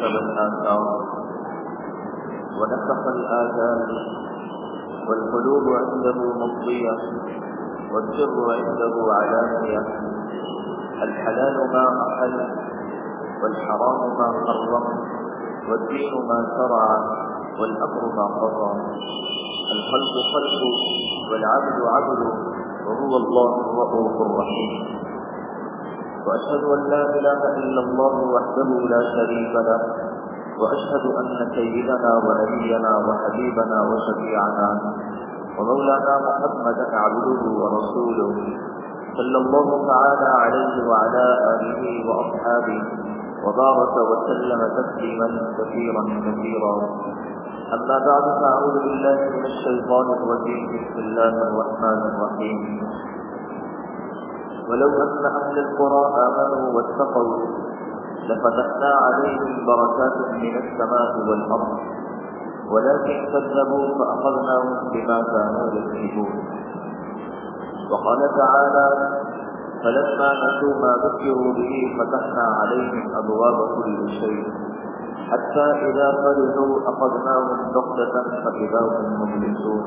كتب الآثار ونسخ الآثار والقلوب عنده مضية والسر عنده علانية. الحلال ما أحل والحرام ما حرم والدين ما شرع والأمر ما قضى. الخلق خلق والعبد عبد وهو الله الرؤوف الرحيم. وأشهد أن لا إله إلا الله وحده لا شريك له وأشهد أن سيدنا ونبينا وحبيبنا وشفيعنا ومولانا محمدا عبده ورسوله صلى الله تعالى عليه وعلى آله وأصحابه وبارك وسلم تسليما كثيرا كثيرا. أما بعد فأعوذ بالله من الشيطان الرجيم. بسم الله الرحمن الرحيم. ولو أن أهل القرى آمنوا واتقوا لفتحنا عليهم بركات من السماء والأرض ولكن كذبوا فأخذناهم بما كانوا يكسبون وقال تعالى فلما نسوا ما ذكروا به فتحنا عليهم أبواب كل شيء حتى إذا فرحوا أخذناهم بغتة فإذا هم مبلسون.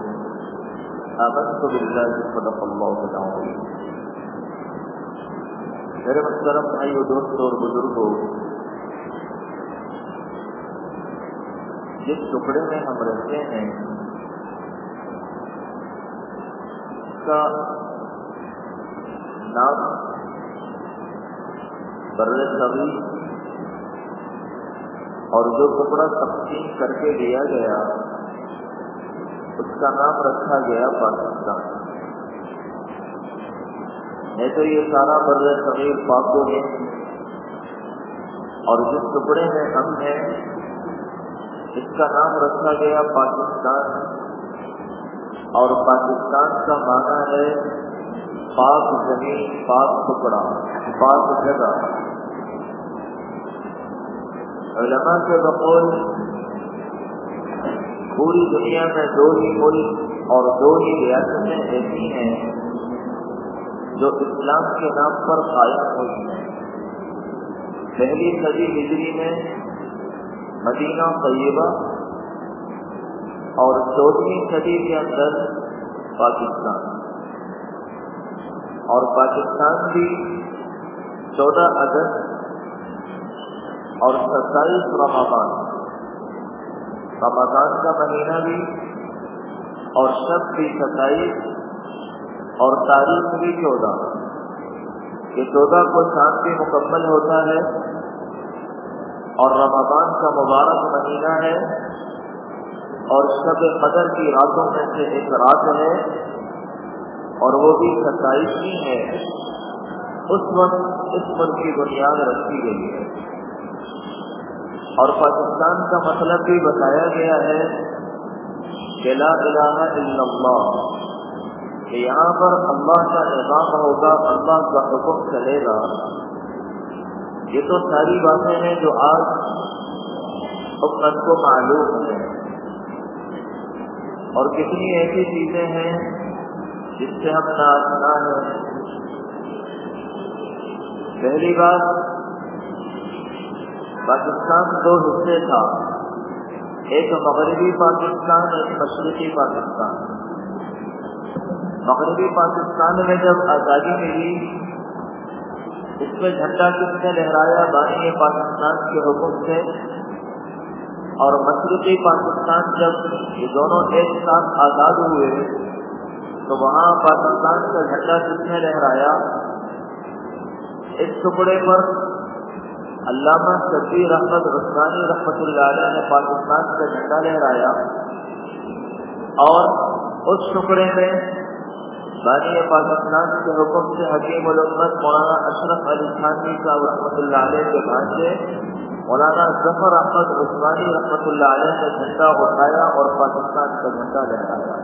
آمنت بالله صدق الله العظيم. میرے محترم بھائی دوستوں اور بزرگوں جس ٹکڑے میں ہم رہتے ہیں، اس کا نام بر صغیر اور جو ٹکڑا تقسیم کر کے دیا گیا، اس کا نام رکھا گیا پاکستان ہے تو یہ سارا بر صغیر پاکوں میں اور جس ٹکڑے میں ہم ہیں، اس کا نام رکھا گیا پاکستان۔ اور پاکستان کا معنی ہے پاک زمین، پاک ٹکڑا، پاک جگہ۔ علماء کے بقول، پوری دنیا میں دو ہی ملک اور دو ہی ریاستیں ایسی ہیں۔ جو اسلام کے نام پر قائم ہوئی ہیں پہلی صدی ہجری میں مدینہ طیبہ اور چودہویں صدی کے اندر پاکستان۔ اور پاکستان بھی چودہ اگست اور ستائیس رمضان۔ رمضان کا مہینہ بھی اور شب بھی ستائیس اور تاریخ بھی چودہ۔ یہ چودہ کو شام مکمل ہوتا ہے اور رمضان کا مبارک مہینہ ہے اور شب قدر کی راتوں میں سے ایک رات ہے اور وہ بھی ستائیس ہی ہے۔ اس وقت اس پر کی بنیاد رکھی گئی ہے۔ اور پاکستان کا مطلب بھی بتایا گیا ہے کہ لا الہ الا اللہ۔ کہ یہاں پر اللہ کا نظام ہوگا، اللہ کا حکم چلے گا۔ یہ تو ساری باتیں ہیں جو آج امت کو معلوم ہے اور کتنی ایسی چیزیں ہیں جس سے ہم ناچنا ہے پہلی بات پاکستان دو حصے تھا۔ ایک مغربی پاکستان ایک مشرقی پاکستان۔ مغربی پاکستان میں جب آزادی ملی، اس میں جھنڈا کس نے لہرایا؟ بانی پاکستان کے حکم سے۔ اور مشرقی پاکستان جب یہ دونوں ایک ساتھ آزاد ہوئے، تو وہاں پاکستان کا جھنڈا کس نے لہرایا؟ اس ٹکڑے پر علامہ شبیر احمد عثمانی رحمۃ اللہ علیہ نے پاکستان کا جھنڈا لہرایا۔ اور اس ٹکڑے میں بانی پاکستان کے حکم سے حکیم الامت مولانا اشرف علی خانوی جی صاحب رحمۃ اللہ علیہ کے بھانچے مولانا ظفر احمد عثمانی رحمۃ اللہ علیہ نے جھنڈا اٹھایا اور پاکستان کا جھنڈا لہرایا۔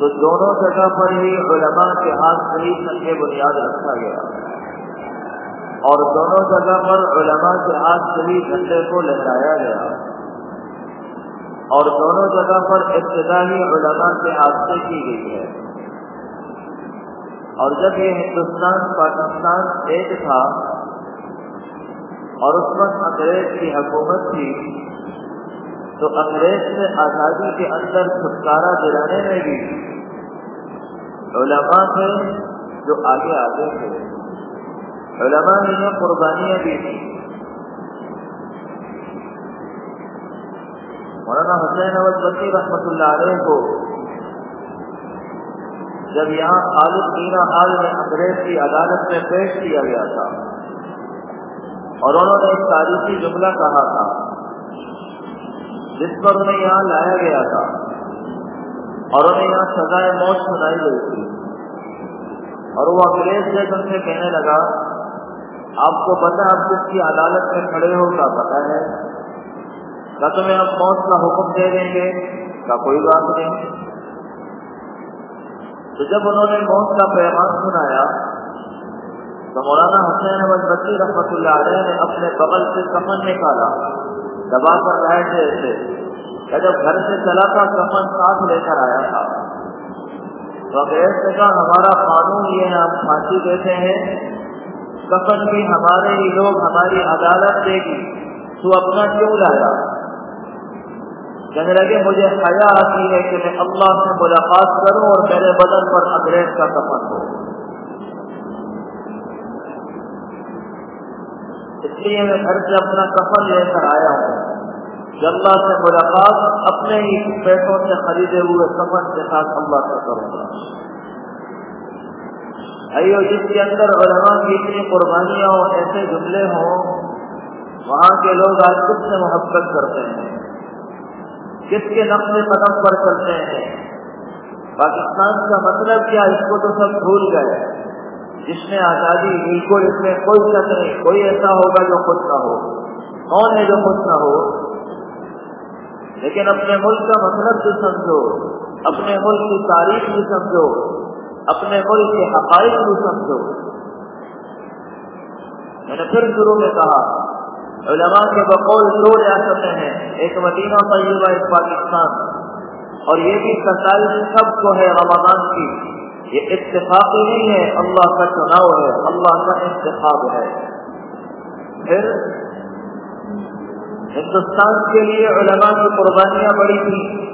تو دونوں جگہ پر ہی علماء کے ہاتھ صحیح سنگے بنیاد رکھا گیا۔ اور دونوں جگہ پر علماء کے ہاتھ صحیح جھنڈے کو لہرایا گیا۔ اور دونوں جگہ پر ابتدائی علماء کے ہاتھ سے کی گئی ہے۔ اور جب یہ ہندوستان، پاکستان ایک تھا اور اس وقت انگریز کی حکومت تھی، تو انگریز سے آزادی کے اندر چھٹکارا دلانے میں بھی علماء تھے جو آگے آگے تھے۔ علماء نے قربانیاں دی تھی مولانا حسین اول بسی رحمۃ اللہ علیہ کو جب یہاں خالد مینا حال میں انگریز کی عدالت میں پیش کیا گیا تھا اور انہوں نے ایک تاریخی جملہ کہا تھا، جس پر انہیں یہاں لایا گیا تھا اور انہیں یہاں سزائے موت سنائی گئی تھی۔ اور وہ انگریز سے ان سے کہنے لگا، آپ کو پتا آپ جس کی عدالت میں کھڑے ہو کا پتا ہے؟ کیا تمہیں اب موت کا حکم دے دیں گے کا کوئی بات نہیں تو جب انہوں نے موت کا پیغام سنایا، تو مولانا حسین احمد بسی رحمت اللہ علیہ نے اپنے بغل سے کمن نکالا، دبا کر بیٹھ گئے تھے۔ یا جب گھر سے چلا تھا کمن ساتھ لے کر آیا تھا۔ تو انگریز نے کہا ہمارا قانون یہ ہے ہم پھانسی دیتے ہیں، کفن بھی ہمارے ہی لوگ ہماری عدالت دے گی۔ تو اپنا کیوں لایا؟ کہنے لگے، مجھے حیا آتی ہے کہ میں اللہ سے ملاقات کروں اور میرے بدن پر انگریز کا کفن ہو. اس لیے میں گھر سے اپنا کفن لے کر آیا ہوں۔ کہ اللہ سے ملاقات، اپنے ہی پیسوں سے خریدے ہوئے کفن کے ساتھ اللہ سے کروں گا۔ ایو، جس کے اندر علماء کی اتنی قربانیاں ہوں ایسے جملے ہوں، وہاں کے لوگ آج کچھ سے محبت کرتے ہیں۔ کس کے نقل قدم پر چلتے ہیں؟ پاکستان کا مطلب کیا؟ اس کو تو سب بھول گئے۔ جس میں آزادی بالکل اس میں کوئی شک نہیں۔ کوئی ایسا ہوگا جو خود نہ ہو۔ کون ہے جو خود نہ ہو؟ لیکن اپنے ملک کا مطلب بھی سمجھو۔ اپنے ملک کی تاریخ بھی سمجھو۔ اپنے ملک کے حقائق بھی سمجھو۔ میں نے پھر شروع میں کہا علماء کے بقول دو ریاستیں ہیں، ایک مدینہ طیبہ، ایک پاکستان۔ اور یہ بھی سرکاری سب کو ہے رمضان کی۔ یہ اتفاقی نہیں ہے، اللہ کا چناؤ ہے، اللہ کا انتخاب ہے۔ پھر ہندوستان کے لیے علماء کی قربانیاں بڑی تھی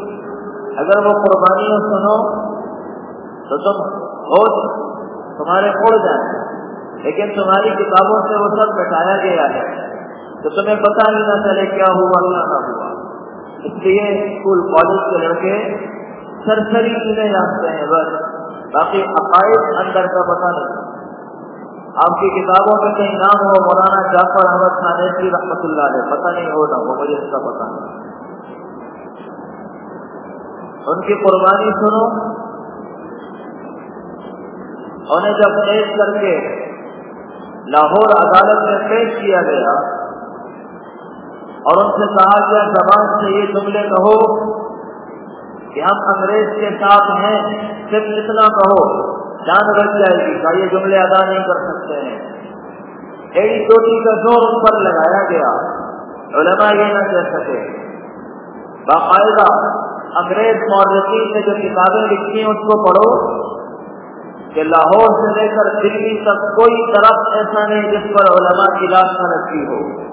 اگر وہ قربانیاں سنو، تو تم بہت تمہارے اڑ جائیں لیکن تمہاری کتابوں سے وہ سب بٹایا گیا ہے۔ تو تمہیں پتا ہی نہ چلے کیا ہوا، کیا نہ ہوا۔ اس لیے اسکول، کالج کے لڑکے سرسری چیزیں جانتے ہیں بس۔ باقی عقائد اندر کا پتہ نہیں۔ آپ کی کتابوں میں کہیں نام ہو، مولانا جعفر احمد خانے کی رحمت اللہ علیہ، پتہ نہیں ہو نہ وہ مجھے اس کا پتہ نہیں۔ ان کی قربانی سنو۔ انہیں جب پیش کر کے لاہور عدالت میں پیش کیا گیا اور ان سے کہا گیا زبان سے یہ جملے کہو کہ ہم انگریز کے ساتھ ہیں، صرف اتنا کہو، جان بچ جائے گی کا یہ جملے ادا نہیں کر سکتے ہیں۔ ایڑی چوٹی کا زور ان پر لگایا گیا۔ علماء یہ نہ کہہ سکے۔ باقاعدہ انگریز مورخین نے جو کتابیں لکھی ہیں، اس کو پڑھو کہ لاہور سے لے کر دلی تک کوئی طرف ایسا نہیں جس پر علماء کی لاش نہ رکھی ہو۔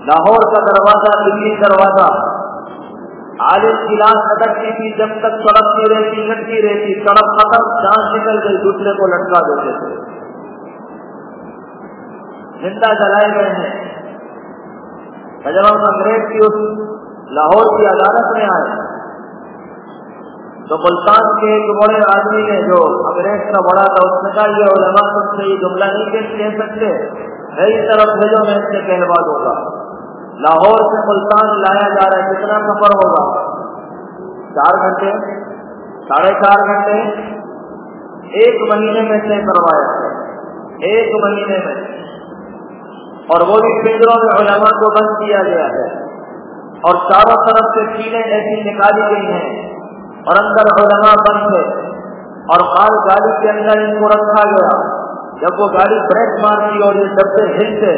لاہور کا دروازہ، دلی دروازہ۔ عالم کی لاش اٹکتی تھی، جب تک سڑکتی رہتی لٹتی رہتی سڑک ختم، جان نکل گئی، دوسرے کو لٹکا دیتے تھے۔ زندہ جلائے گئے ہیں۔ جب ہم انگریز کی اس لاہور کی عدالت میں آئے۔ تو ملتان کے ایک بڑے آدمی نے جو انگریز کا بڑا تھا، اس نے کہا، یہ علماء تم سے یہ جملہ نہیں کہہ سکتے نئی طرف بھیجو، میں اس سے کہلوا دوں گا۔ لاہور سے ملتان لایا جا رہا ہے، کتنا سفر ہوگا؟ چار گھنٹے، ساڑھے چار گھنٹے، ایک مہینے میں طے کروایا ایک مہینے میں۔ اور وہ بھی پنجروں میں علماء کو بند کیا گیا ہے۔ اور چاروں طرف سے کیلیں ایسی نکالی گئی ہیں۔ اور اندر علماء بند ہے اور مال گاڑی کے اندر ان کو رکھا گیا۔ جب وہ گاڑی بریک مارتی اور یہ ڈبے ہلتے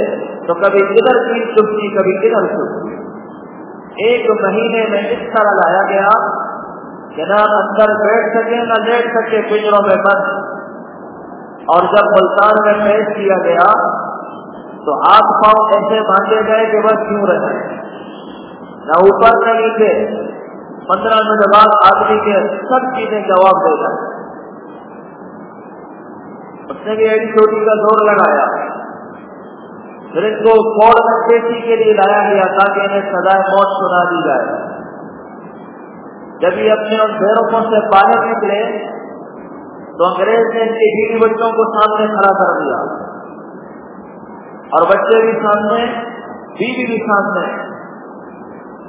تو کبھی ادھر کی چپتی کبھی ادھر چپتی ایک مہینے میں اس طرح لایا گیا کہ نہ اندر بیٹھ سکے، نہ لیٹ سکے پنجروں میں بند اور جب ملتان میں پیش کیا گیا تو ہاتھ پاؤں ایسے باندھے گئے کہ بس کیوں رہے؟ نہ اوپر نہ نیچے۔ پندرہ منٹ بعد آدمی کے سب چیزیں جواب دے جائے اس نے بھی ایک چوٹی کا زور لگایا۔ پھر ان کو فور میں پیشی کے لیے لایا گیا تاکہ انہیں سزائے موت سنا دی جائے۔ جب یہ اپنے ان بیروں سے باہر نکلے تو انگریز نے ان کے بیوی بچوں کو سامنے کھڑا کر دیا۔ اور بچے بھی سامنے، بیوی بھی سامنے۔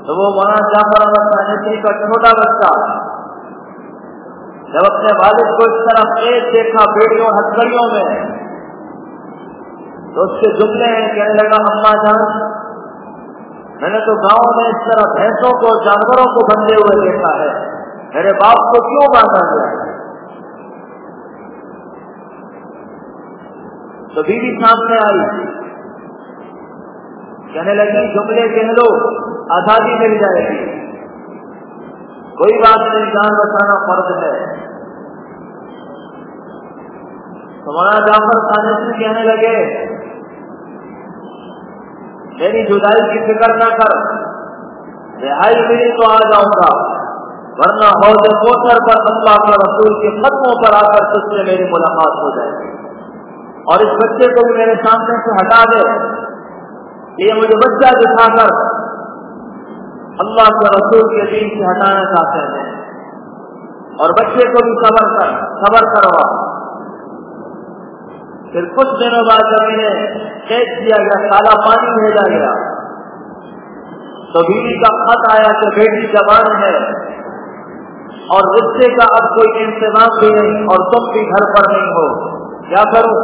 تو وہ وہاں جعفر احمد سانسی کا چھوٹا بچہ جب اپنے والد کو اس طرح ایک دیکھا بیڑیوں ہتھکڑیوں میں، تو اس کے جملے ہیں کہنے لگا، اما جان، میں نے تو گاؤں میں اس طرح بھینسوں کو، جانوروں کو بندے ہوئے دیکھا ہے۔ میرے باپ کو کیوں باندھا گیا تو بیوی سامنے آئی۔ کہنے لگی، جملے کہہ لو، آزادی مل جائے گی۔ کوئی بات نہیں، جان بچانا فرض ہے۔ تمہارا جعفر خانے سے کہنے لگے، میری جدائی کی فکر نہ کر، رہائی ملی تو آ جاؤں گا، ورنہ حوض کوثر پر اللہ کا رسول کے قدموں پر آ کر تجھ سے میری ملاقات ہو جائے گی. اور اس بچے کو بھی میرے سامنے سے ہٹا دے، یہ مجھے بچہ دکھا کر اللہ کے رسول کے دین سے ہٹانا چاہتے ہیں اور بچے کو بھی صبر کر، صبر کروا۔ پھر کچھ دنوں بعد جب انہیں قید کیا گیا کالا پانی بھیجا گیا۔ تو بیوی کا خط آیا کہ بیٹی جوان ہے اور رشتے کا اب کوئی انتظام بھی نہیں اور تم بھی گھر پر نہیں ہو۔ کیا کروں؟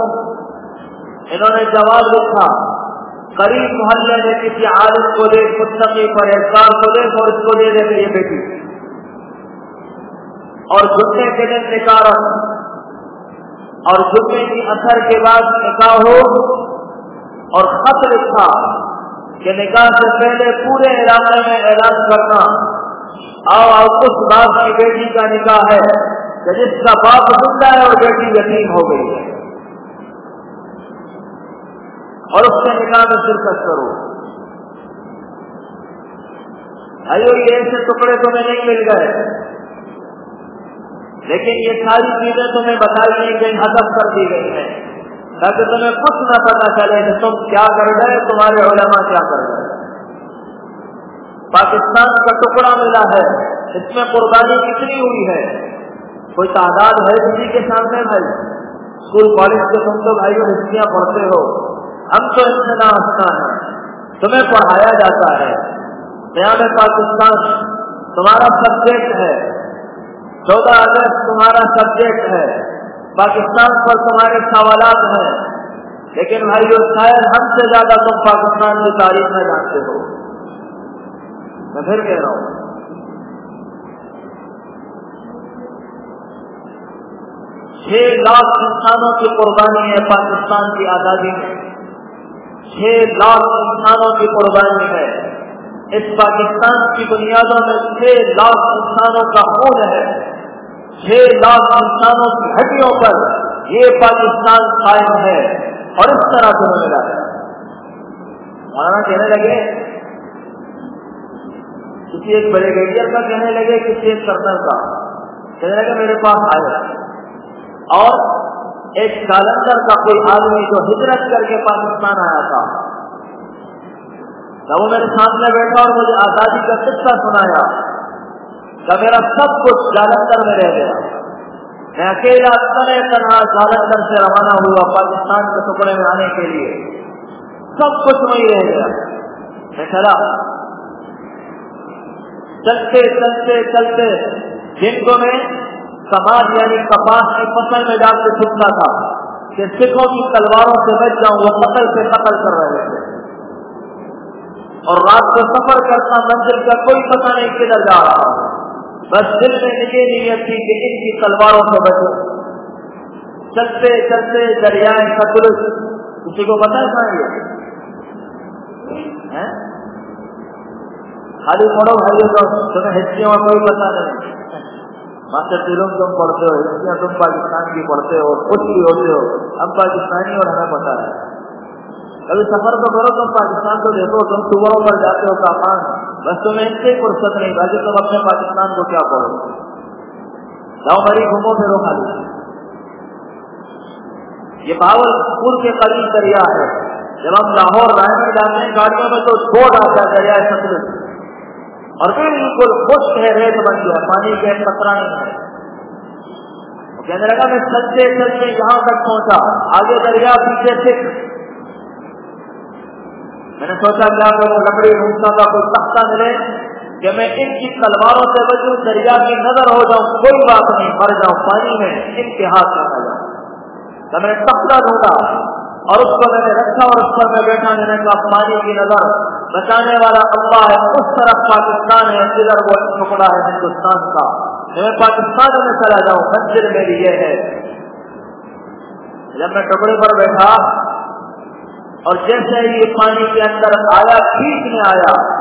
انہوں نے جواب لکھا، قریب محلے میں کسی عالم کو دے مستقی پر احسار کو دے اور اس کو دے دے یہ بیٹی اور جھٹنے کے دن نکار اور جھٹنے کی اثر کے بعد نکاح ہو اور خط لکھا کہ نکاح سے پہلے پورے علاقے میں اعلان کرنا۔ آؤ آؤ، اس باپ کی بیٹی کا نکاح ہے کہ جس کا باپ زندہ ہے اور بیٹی یقین ہو گئی ہے۔ اور اس کے نکاح میں شرکت کرو۔ ایو یہ ایسے ٹکڑے تمہیں نہیں مل گئے۔ لیکن یہ ساری چیزیں تمہیں بتائی نہیں گئی ہدف کر دی گئی ہیں۔ تاکہ تمہیں کچھ نہ پتا چلے کہ تم کیا کر گئے تمہارے علماء کیا کر گئے پاکستان کا ٹکڑا ملا ہے، اس میں قربانی کتنی ہوئی ہے؟ کوئی تعداد ہے کسی کے سامنے بھائی؟ اسکول، کالج کے تم تو بھائی ہستیاں پڑھتے ہو۔ ہم تو اس سے نہ ہے تمہیں پڑھایا جاتا ہے۔ قیام پاکستان تمہارا سبجیکٹ ہے۔ چودہ اگست تمہارا سبجیکٹ ہے، پاکستان پر تمہارے سوالات ہیں۔ لیکن بھائی شاید ہم سے زیادہ تم پاکستان کی تاریخ میں جانتے ہو۔ میں پھر کہہ رہا ہوں۔ چھ لاکھ انسانوں کی قربانی ہے پاکستان کی آزادی میں۔ چھ لاکھ انسانوں کی قربانی ہے۔ اس پاکستان کی بنیادوں میں چھ لاکھ انسانوں کا خون ہے۔ چھ لاکھ انسانوں کی ہڈیوں پر یہ پاکستان قائم ہے اور اس طرح سے ملا ہے۔ مولانا کہنے لگے، کسی ایک بڑے گیڈیئر کا کہنے لگے کسی ایک کرنل کا۔ کہنے لگے، میرے پاس آئے۔ اور ایک کالندر کا کوئی آدمی جو ہجرت کر کے پاکستان آیا تھا۔ وہ میرے سامنے بیٹھا اور مجھے آزادی کا قصہ سنایا کہ میرا سب کچھ جالندر میں رہ گیا۔ میں اکیلا تنہا جالندر سے روانہ ہوا پاکستان کے ٹکڑے میں آنے کے لیے۔ سب کچھ وہی رہ گیا۔ میں چلا۔ چلتے چلتے چلتے جن کو میں سماج یعنی کپاس کی فصل میں جا کے چھپتا تھا کہ سکھوں کی تلواروں سے بچ جاؤں، وہ قتل سے قتل کر رہے تھے۔ اور رات کو سفر کرتا منزل کا کوئی پتہ نہیں کدھر جا رہا۔ بس دل میں یہ نیت تھی کہ ان کی تلواروں سے بچو۔ چلتے چلتے دریائے ستلج کسی کو پتا ہے یہ؟ خالی پڑھو بھائی تمہیں ہستیوں کا کوئی پتا نہیں۔ ماسٹر دلوں تم پڑھتے ہو ہندیاں تم پاکستان کی پڑھتے ہو کچھ بھی ہوتے ہو، ہم پاکستانی اور ہمیں پتا ہے۔ کبھی سفر تو کرو تم پاکستان کو دیکھو، تم صبح پر جاتے ہو کامان۔ بس تمہیں ان سے فرصت نہیں، باقی تم اپنے پاکستان کو کیا کرو؟ جاؤ بڑی گھومو، پھرو خالی۔ یہ باول پور کے قریب دریا ہے۔ جب ہم لاہور رائے جاتے ہیں، گاڑیوں میں تو چھوڑ آتا ہے دریا ستلج اور بالکل خشک ہے، ریت بن گیا۔ پانی کے خطرہ نہیں ہے۔ کہنے لگا، میں چلتے چلتے یہاں تک پہنچا۔ آگے دریا پیچھے سکھ۔ میں نے سوچا کیا کروں لکڑی ڈھونڈتا کا کوئی تختہ ملے کہ میں ان کی تلواروں سے بچوں، دریا کی نظر ہو جاؤں، کوئی بات نہیں، مر جاؤں، پانی میں ان کے جاؤں۔ تو میں نے تختہ ڈھونڈا اور اس کو میں نے رکھا اور اس پر میں بیٹھا۔ میں نے کہا پانی کی نظر بچانے والا اللہ ہے، اس طرف پاکستان ہے، جدھر وہ ٹکڑا ہے ہندوستان کا۔ میں پاکستان میں چلا جاؤں منزل میری یہ ہے۔ جب میں ٹکڑے پر بیٹھا اور جیسے ہی یہ پانی کے اندر آیا بیچ میں آیا۔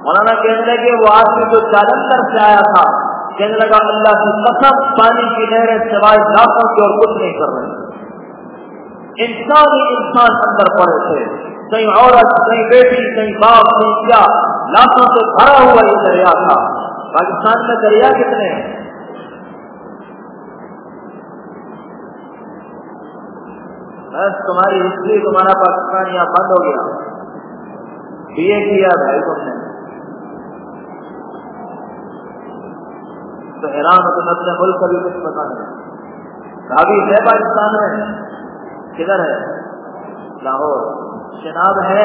مولانا کہنے لگے، وہ آدمی جو جالندر سے آیا تھا، کہنے لگا، اللہ کی قسم، پانی کی نہریں سوائے لاکھوں کی اور کچھ نہیں کر رہے۔ انسان ہی انسان اندر پڑے تھے۔ کہیں عورت، کہیں بیٹی، کہیں باپ، کہیں کیا، لاکھوں سے بھرا ہوا یہ دریا تھا۔ پاکستان میں دریا کتنے ہیں؟ بس تمہاری ہسٹری تمہارا پاکستان یہاں بند ہو گیا۔ بی اے کیا بھائی تم نے؟ تو حیران ہو تم اپنے ملک کا بھی کچھ پتا نہیں۔ بھابھی ہے پاکستان میں؟ کدھر ہے؟ لاہور۔ شناب ہے۔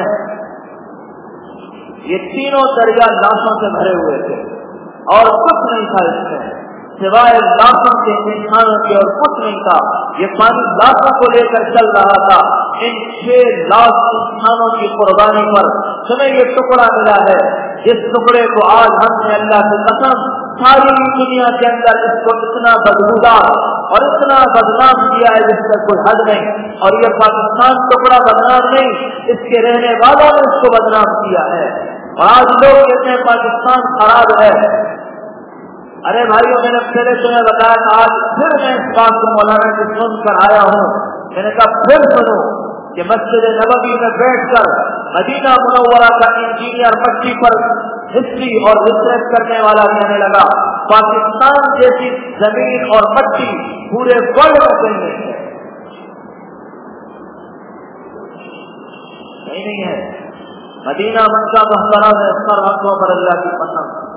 یہ تینوں دریا لاشوں سے بھرے ہوئے تھے۔ اور کچھ نہیں تھا اس میں۔ سوائے لاکھوں کے انسانوں کے اور کچھ نہیں تھا، یہ پانی لاکھوں کو لے کر چل رہا تھا۔ ان چھ لاکھ انسانوں کی قربانی پر تمہیں یہ ٹکڑا ملا ہے۔ جس ٹکڑے کو آج ہم نے اللہ کی قسم ساری دنیا کے اندر اس کو اتنا بدبودار اور اتنا بدنام کیا ہے جس کا کوئی حد نہیں۔ اور یہ پاکستان ٹکڑا بدنام نہیں، اس کے رہنے والوں نے اس کو بدنام کیا ہے۔ آج لوگ کہتے ہیں پاکستان خراب ہے۔ ارے بھائی میں نے پہلے تمہیں بتایا کہ آج پھر میں اس بات کو مولانا کی سن کر آیا ہوں۔ میں نے کہا، پھر سنو کہ مسجد نبوی میں بیٹھ کر مدینہ منورہ کا انجینئر مٹی پر ہسٹری اور ریسرچ کرنے والا کہنے لگا، پاکستان جیسی زمین اور مٹی پورے ورلڈ میں کہیں نہیں ہے۔ نہیں ہے۔ مدینہ مکہ محترم ہے پر اللہ کی پسند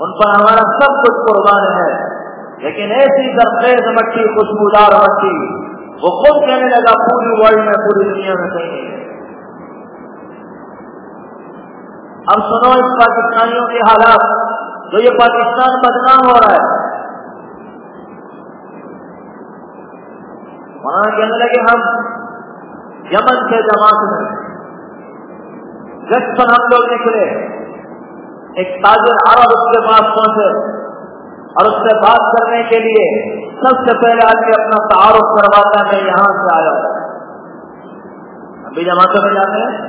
ان پر ہمارا سب کچھ قربان ہے۔ لیکن ایسی سرخیز مٹی خوشبودار مٹی وہ خود کہنے لگا، پوری ورلڈ میں، پوری دنیا میں کہیں نہیں اب سنو اس پاکستانیوں کے حالات، جو یہ پاکستان بدنام ہو رہا ہے۔ وہاں کہنے لگے، ہم یمن سے جماعت میں جس پر ہم لوگ نکلے۔ ایک تاجر عرب اس کے پاس پہنچے اور اس سے بات کرنے کے لیے سب سے پہلے آدمی اپنا تعارف کرواتا ہے یہاں سے آیا ابھی جماعتوں میں جاتے ہیں،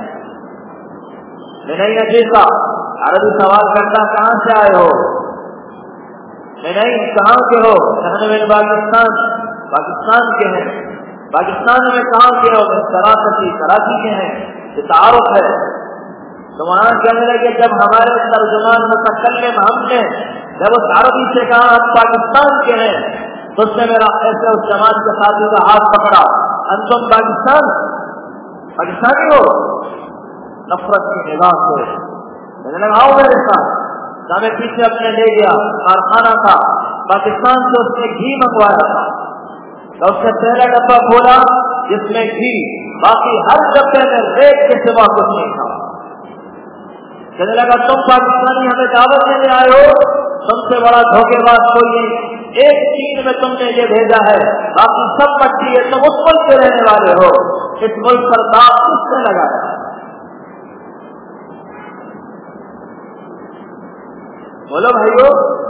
میں نہیں نجیسا عربی سوال کرتا کہاں سے آئے ہو؟ میں نہیں، کہاں کے ہو؟ کہنے میں پاکستان؟ پاکستان کے ہیں۔ پاکستان میں کہاں کے ہو؟ کراچی کراچی کے ہیں۔ یہ تعارف ہے۔ تو وہاں کہنے لگے جب ہمارے ترجمان متکلم ہم نے، جب اس عربی سے کہا، ہم پاکستان کے ہیں، تو اس نے میرا ایسے اس جماعت کے ساتھی کا ہاتھ پکڑا۔ ہم تم پاکستان؟ پاکستانی ہو؟ نفرت کی نگاہ سے۔ میں نے لگا میرے ساتھ۔ ہمیں پیچھے اپنے لے گیا، کارخانہ تھا۔ پاکستان سے اس نے گھی منگوایا تھا۔ تو اس نے پہلا ڈبہ کھولا، جس میں گھی، باقی ہر ڈبے میں ریٹ کے سوا کچھ نہیں تھا۔ کہنے لگا، تم پاکستانی ہمیں دعوت دینے آئے ہو۔ تم سے بڑا دھوکے باز کوئی نہیں۔ ایک چیز میں تم نے یہ بھیجا ہے، باقی سب مٹی ہے، تم اس ملک کے رہنے والے ہو۔ اس ملک پر داغ کس نے لگایا؟ بولو بھائیو۔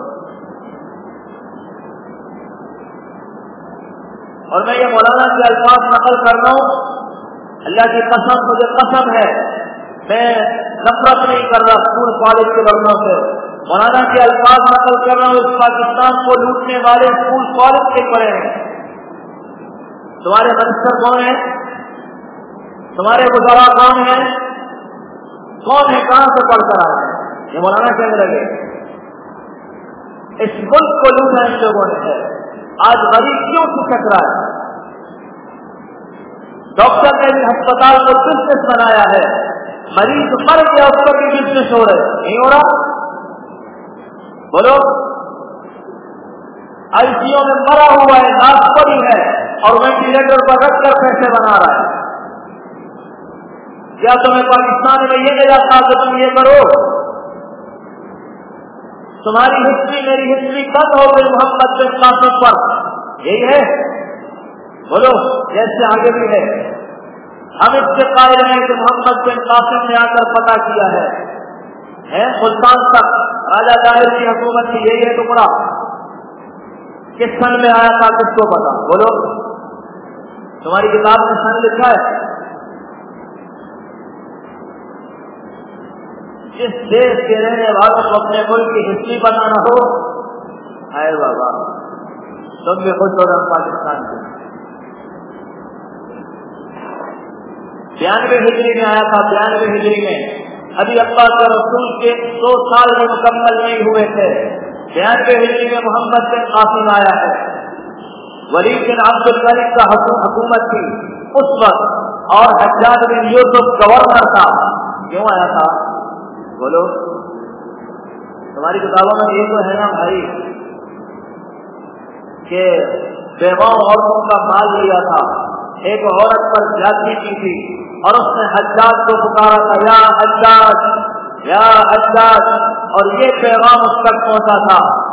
اور میں یہ مولانا کے الفاظ نقل کر رہا ہوں۔ اللہ کی قسم، مجھے قسم ہے۔ میں نفرت نہیں کر رہا اسکول کالج کے لڑکوں سے۔ مولانا کے الفاظ نقل کر رہا ہوں، اس پاکستان کو لوٹنے والے اسکول کالج کے پڑے ہیں۔ تمہارے منسٹر کون ہیں؟ تمہارے گزارا کون ہیں؟ کون ہے؟ کہاں سے پڑھ کر آئے یہ مولانا کہنے لگے۔ اس ملک کو لوٹا ان لوگوں نے آج غریب کیوں سکھ رہا ہے؟ ڈاکٹر نے بھی ہسپتال کو بزنس بنایا ہے۔ مریض مر گیا اس کا بھی بزنس ہو رہے نہیں ہو رہا؟ بولو۔ آئی سی میں مرا ہوا ہے لاش پڑی ہے، اور وینٹیلیٹر پر رکھ کر پیسے بنا رہا ہے۔ کیا تمہیں پاکستان میں یہ نہیں جاتا کہ تم یہ کرو تمہاری ہسٹری میری ہسٹری بند ہو گئی محمد بن قاسم پر۔ یہی ہے۔ بولو، جیسے آگے بھی ہے۔ ہم اس کے قائل ہیں کہ محمد بن قاسم نے آ کر پتا کیا ہے۔ ملتان تک راجا ظاہر کی حکومت کی یہی ہے ٹکڑا۔ کس سن میں آیا تھا؟ کس کو پتا؟ بولو۔ تمہاری کتاب میں سن لکھا ہے۔ جس دیش کے رہنے والوں کو اپنے ملک کی ہسٹری بنانا ہو۔ ہے بابا، تم بھی خوش ہو رہا پاکستان کے۔ بیانوے ہجری میں آیا تھا بیانوے ہجری میں۔ ابھی اللہ کے رسول کے دو سال میں مکمل نہیں ہوئے تھے۔ بیانوے ہجری میں محمد بن قاسم آیا ہے۔ ولی بن عبد الغریب کا حکومت تھی۔ اس وقت اور حجاج بن یوسف گورنر تھا۔ کیوں آیا تھا؟ بولو۔ تمہاری کتابوں میں یہ تو ہے نا بھائی کہ بیواؤں عورتوں کا مال لیا تھا۔ ایک عورت پر زیادتی کی تھی اور اس نے حجاج کو پکارا تھا، یا حجاج یا حجاج، اور یہ پیغام اس تک پہنچا تھا۔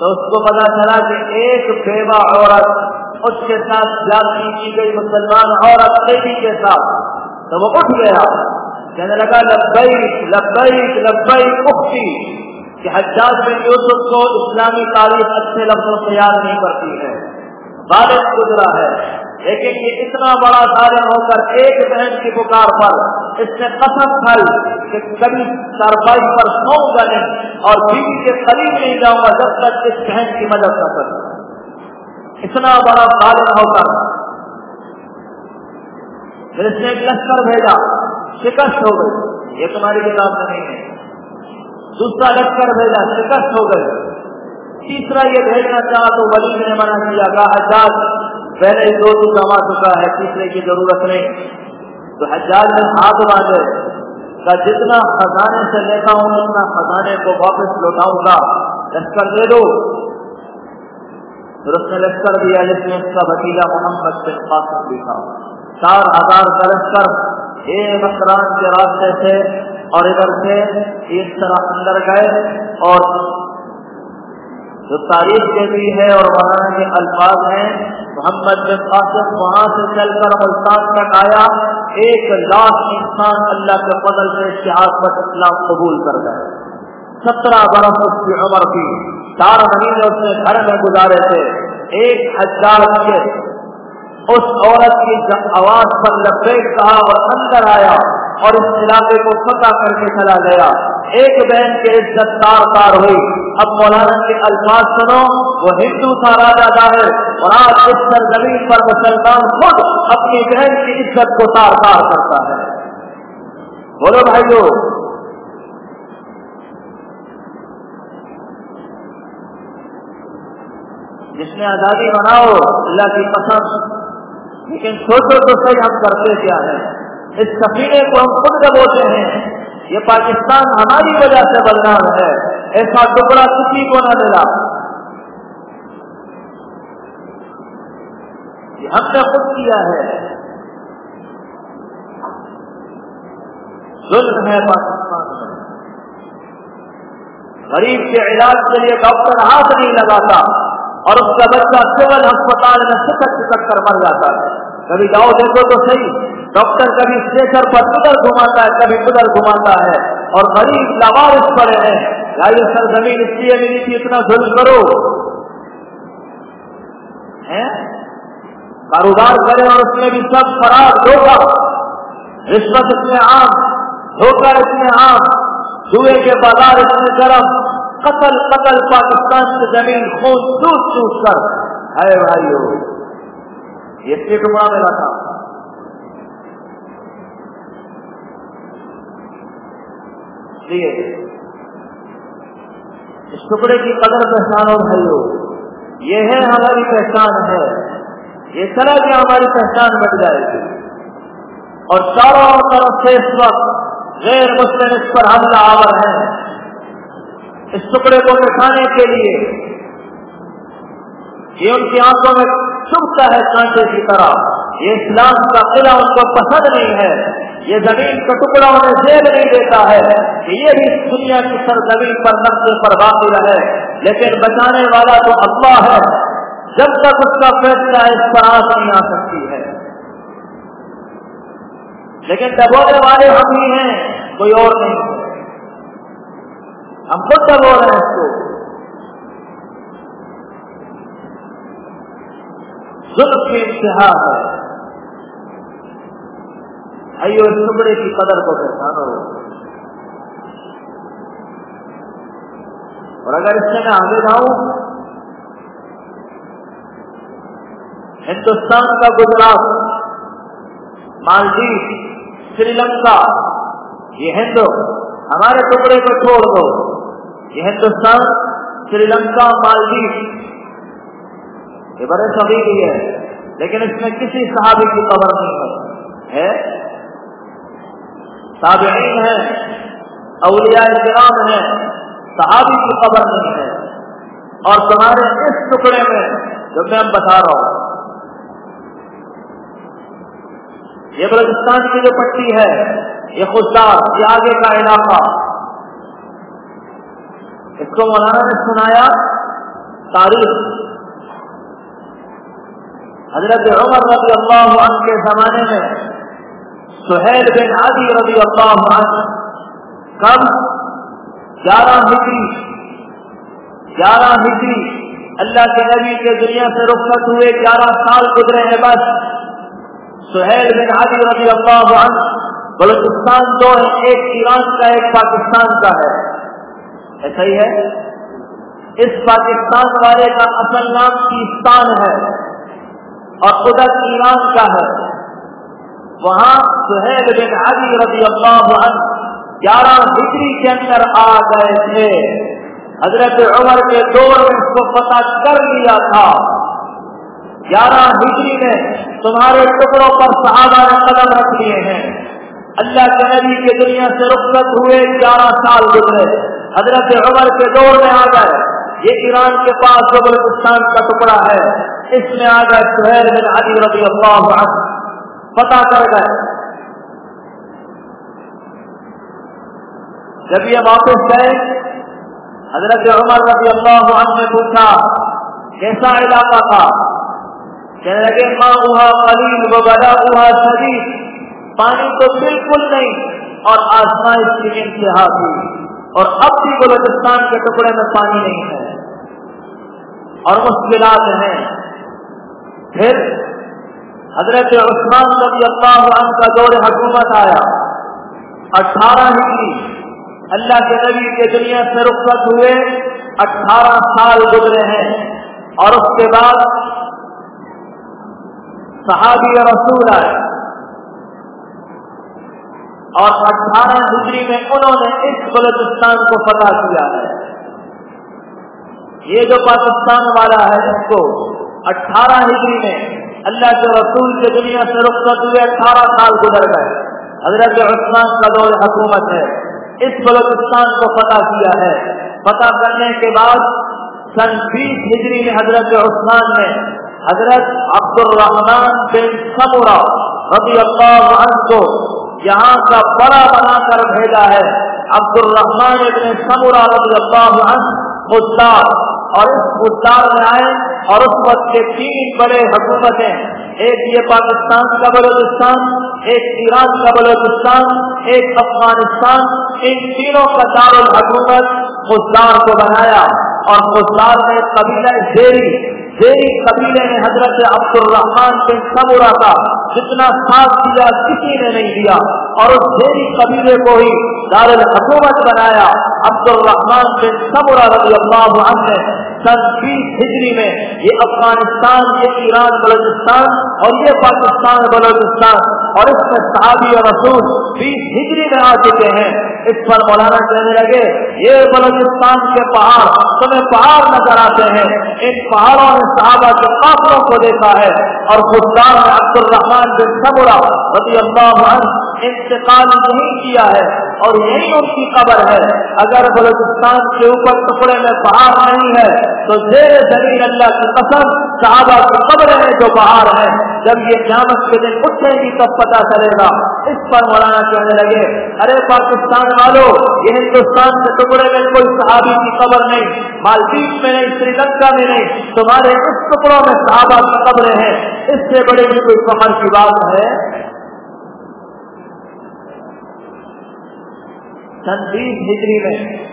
تو اس کو پتا چلا کہ ایک بیوہ عورت اس کے ساتھ زیادتی کی گئی مسلمان عورت بیٹی کے ساتھ۔ تو وہ اٹھ گیا۔ کہنے لگا لبئی لبئی لبئی اختی کہ حجاج بن یوسف کو اسلامی تاریخ اچھے لفظوں سے یاد نہیں کرتی ہے۔ بالغ گزرا ہے۔ لیکن یہ اتنا بڑا ظالم ہو کر ایک بہن کی پکار پر اس نے قسم کھائی کہ کبھی کاروائی پر سو گا نہیں اور بیوی کے قریب نہیں جاؤں گا جب تک اس بہن کی مدد نہ کروں۔ اتنا بڑا ظالم ہو کر پھر اس نے ایک لشکر بھیجا، شکست ہو گئی۔ یہ تمہاری کتاب میں نہیں ہے۔ دوسرا لشکر بھیجا، شکست ہو گئی۔ تیسرا یہ بھیجنا چاہا تو ولی نے منع کیا، کہا حجاج پہلے ہی دو تو کما چکا ہے، تیسرے کی ضرورت نہیں۔ تو حجاج میں ہاتھ باندھے، کا جتنا خزانے سے لیتا ہوں، اتنا خزانے کو واپس لوٹاؤں گا۔ لشکر دے دو۔ پھر اس نے لشکر دیا جس میں اس کا بھتیجا محمد بن قاسم بھی تھا۔ چار ہزار کا لشکر ایک مکران کے راستے سے اور ادھر سے اس طرح اندر گئے اور جو تاریخ دیتی ہے اور وہاں کے الفاظ ہیں، محمد بن قاسم وہاں سے چل کر ملتان تک آیا، ایک لاکھ انسان اللہ کے فضل سے اشتہار پر اسلام قبول کر گئے۔ سترہ برس اس کی عمر تھی، چار مہینے اس نے گھر میں گزارے تھے۔ ایک ہزار کے اس عورت کی آواز پر لپیٹ کہا اور اندر آیا اور اس علاقے کو فتح کر کے چلا گیا۔ ایک بہن کی عزت تار تار ہوئی۔ اب مولانا کے الفاظ سنو، وہ ہندو تھا راجا ظاہر اور آج اس سرزمین پر مسلمان خود اپنی بہن کی عزت کو تار تار کرتا ہے۔ بولو بھائیو۔ جس نے آزادی بناؤ اللہ کی پسند لیکن سوچو تو صحیح ہم کرتے کیا ہے اس سفینے کو ہم خود دبوتے ہیں، یہ پاکستان ہماری وجہ سے بدنام ہے۔ ایسا ٹکڑا کسی کو نہ ملا یہ ہم نے خود کیا ہے؟ ظلم ہے پاکستان میں۔ غریب کے علاج کے لیے ڈاکٹر ہاتھ نہیں لگاتا اور اس کا بچہ سول ہسپتال میں سکٹ سکٹ کر مر جاتا ہے۔ کبھی جاؤ دیکھو تو صحیح، ڈاکٹر کبھی اسٹیشن پر کدھر گھماتا ہے، کبھی کدھر گھماتا ہے اور غریب لوارس پڑے ہیں۔ کیا یہ سرزمین اس لیے ملی تھی، اتنا ظلم کرو۔ کاروبار کرے اور اس میں بھی سب فراغ دھوکا رشوت اس میں عام دھوکا اس میں آم دھوئے کے بازار اس میں گرم۔ قتل قتل پاکستان سے زمین خون چوس چوس کر۔ ہے بھائی یہ سیٹ معاملہ تھا۔ لیے۔ اس ٹکڑے کی قدر پہچانو بھائیو یہ ہے ہماری پہچان ہے۔ یہ طرح کی ہماری پہچان بن جائے گی۔ اور چاروں طرف سے اس وقت غیر مسلم اس پر حملہ آور ہیں اس ٹکڑے کو بٹھانے کے لیے یہ ان کی آنکھوں میں چبھتا ہے کانٹے کی طرح۔ یہ اسلام کا قلعہ ان کو پسند نہیں ہے۔ یہ زمین کا ٹکڑا انہیں زیب نہیں دیتا ہے کہ یہ بھی دنیا کی سر زمین پر نقص پر باقی رہے لیکن بچانے والا تو اللہ ہے۔ جب تک اس کا فیصلہ اس پر آس نہیں آ سکتی ہے۔ لیکن دبونے والے ہم ہی ہیں، کوئی اور نہیں۔ ہم خود دبو رہے ہیں اس کو۔ ظلم کی انتہا ہے۔ آئیو اس ٹکڑے کی قدر کو پہچانو اور اگر اس میں میں آگے جاؤں ہندوستان کا گجرات مالدیپ سری لنکا یہ ہندو ہمارے ٹکڑے کو چھوڑ دو یہ ہندوستان سری لنکا مالدیپ یہ بڑے سبھی کی ہے لیکن اس میں کسی صحابی کی خبر نہیں ہے تابعین ہیں، اولیاء کرام ہیں، صحابی کی خبر نہیں ہے اور تمہارے اس ٹکڑے میں جو میں بتا رہا ہوں، یہ بلوچستان کی جو پٹی ہے، یہ خوددار یہ آگے کا علاقہ۔ اس کو مولانا نے سنایا، تاریخ۔ حضرت عمر رضی اللہ عنہ کے زمانے میں سہیل بن عدی رضی اللہ عنہ کب؟ گیارہ ہجری گیارہ ہجری۔ اللہ کے نبی کے دنیا سے رخصت ہوئے گیارہ سال گزرے ہیں بس۔ سہیل بن عدی رضی اللہ عنہ بلوچستان دو ہے، ایک ایران کا، ایک پاکستان کا ہے۔ ایسا ہی ہے۔ اس پاکستان والے کا اصل نام کیستان ہے اور ادھر ایران کا ہے۔ وہاں سہیل بن علی رضی اللہ عنہ گیارہ ہجری کے اندر آ گئے تھے۔ حضرت عمر کے دور میں اس کو پتا کر لیا تھا۔ گیارہ ہجری میں تمہارے ٹکڑوں پر صحابہ نے قدم رکھ لیے ہیں۔ اللہ کے نبی کے دنیا سے رخصت ہوئے گیارہ سال گزرے۔ حضرت عمر کے دور میں آ گئے۔ یہ ایران کے پاس جو بلوچستان کا ٹکڑا ہے، اس میں آ گئے سہیل بن علی رضی اللہ عنہ۔ پتا کر گئے۔ جب یہ واپس گئے، حضرت عمر رضی اللہ عنہ نے پوچھا، کیسا علاقہ تھا؟ کہنے لگے ماں ہوا قلیل و بڑا ہوا شدید، پانی تو بالکل نہیں، اور آسمان اس کی انتہا تھی اور اب بھی بلوچستان کے ٹکڑے میں پانی نہیں ہے۔ اور مشکلات ہیں پھر حضرت عثمان رضی اللہ عنہ کا دور حکومت آیا۔ اٹھارہ ہجری اللہ کے نبی کے دنیا سے رخصت ہوئے۔ اٹھارہ سال گزرے ہیں۔ اور اس کے بعد صحابی رسول آئے۔ اور اٹھارہ ہجری میں انہوں نے اس بلوچستان کو فتح کیا ہے۔ یہ جو پاکستان والا ہے اس کو اٹھارہ ہجری میں اللہ کے رسول کے دنیا سے رخصت ہوئے اٹھارہ سال گزر گئے۔ حضرت عثمان کا دور حکومت ہے۔ اس بلوچستان کو فتح کیا ہے۔ فتح کرنے کے بعد سن بیس ہجری میں حضرت عثمان نے حضرت عبد الرحمان بن سمورا رضی اللہ عنہ کو یہاں کا بڑا بنا کر بھیجا ہے۔ عبد الرحمان ابن سمورا رضی اللہ عنہ مستار اور اس مستار میں آئے اور اس وقت کے تین بڑے حکومتیں، ایک یہ پاکستان کا بلوچستان، ایک ایران کا بلوچستان، ایک افغانستان، ان تینوں کا دار الحکومت مزدار کو بنایا اور مزدار نے قبیلہ زیری زیری قبیلے نے حضرت عبد الرحمان بن سمورا کا جتنا ساتھ دیا، کسی نے نہیں دیا اور اس زیری قبیلے کو ہی دار الحکومت بنایا عبد الرحمان بن سمورا رضی اللہ عنہ نے۔ سن بیس ہجری میں یہ افغانستان، یہ ایران، بلوچستان اور یہ پاکستان، بلوچستان۔ اور اس میں صحابی اور رسول بیس ہجری میں آ چکے ہیں۔ اس پر مولانا کہنے لگے، یہ بلوچستان کے پہاڑ، تمہیں پہاڑ نظر آتے ہیں۔ ان پہاڑوں نے صحابہ کے قافلوں کو دیکھا ہے۔ اور خوددار نے عبد الرحمان بن سبرا رضی اللہ عنہ انتقال نہیں کیا ہے اور یہی ان کی قبر ہے۔ اگر بلوچستان کے اوپر ٹکڑے میں پہاڑ نہیں ہے، تو زیر زمین اللہ کی قسم صحابہ کی قبر ہے جو پہاڑ ہے۔ جب یہ قیامت کے دن اٹھے گی تب پتا چلے گا۔ اس پر مولانا کہنے لگے، ارے پاکستان والوں یہ ہندوستان کے ٹکڑے میں کوئی صحابی کی قبر نہیں، مالدیپ میں نہیں، سری لنکا میں نہیں، تمہارے اس ٹکڑوں میں صحابہ کی قبریں ہیں۔ اس سے بڑے بھی کوئی فخر کی بات ہے۔ سن بیس ہجری میں